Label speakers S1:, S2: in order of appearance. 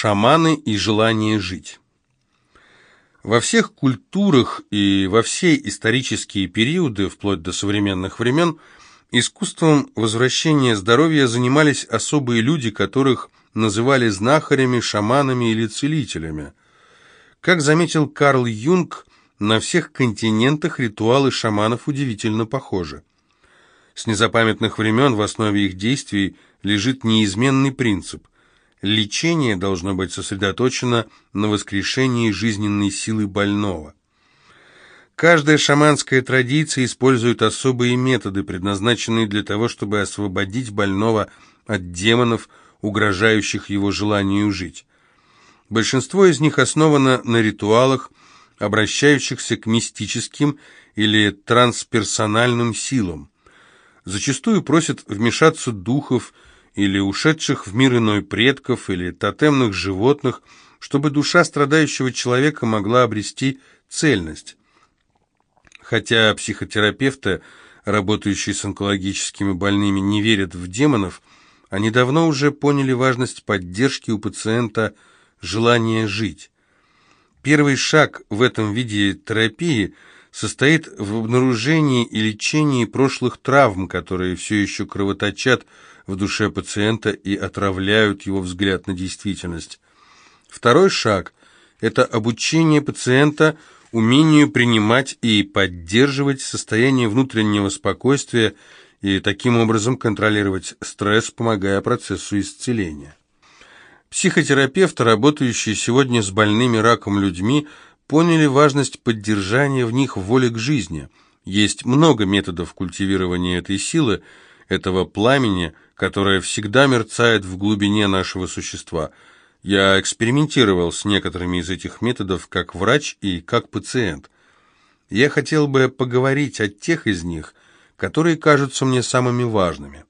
S1: Шаманы и желание жить. Во всех культурах и во все исторические периоды, вплоть до современных времен, искусством возвращения здоровья занимались особые люди, которых называли знахарями, шаманами или целителями. Как заметил Карл Юнг, на всех континентах ритуалы шаманов удивительно похожи. С незапамятных времен в основе их действий лежит неизменный принцип. Лечение должно быть сосредоточено на воскрешении жизненной силы больного. Каждая шаманская традиция использует особые методы, предназначенные для того, чтобы освободить больного от демонов, угрожающих его желанию жить. Большинство из них основано на ритуалах, обращающихся к мистическим или трансперсональным силам. Зачастую просят вмешаться духов или ушедших в мир иной предков или тотемных животных, чтобы душа страдающего человека могла обрести цельность. Хотя психотерапевты, работающие с онкологическими больными, не верят в демонов, они давно уже поняли важность поддержки у пациента желания жить. Первый шаг в этом виде терапии состоит в обнаружении и лечении прошлых травм, которые все еще кровоточат в душе пациента и отравляют его взгляд на действительность. Второй шаг – это обучение пациента умению принимать и поддерживать состояние внутреннего спокойствия и таким образом контролировать стресс, помогая процессу исцеления. Психотерапевты, работающие сегодня с больными раком людьми, поняли важность поддержания в них воли к жизни. Есть много методов культивирования этой силы, этого пламени, которое всегда мерцает в глубине нашего существа. Я экспериментировал с некоторыми из этих методов как врач и как пациент. Я хотел бы поговорить о тех из них, которые кажутся мне самыми важными.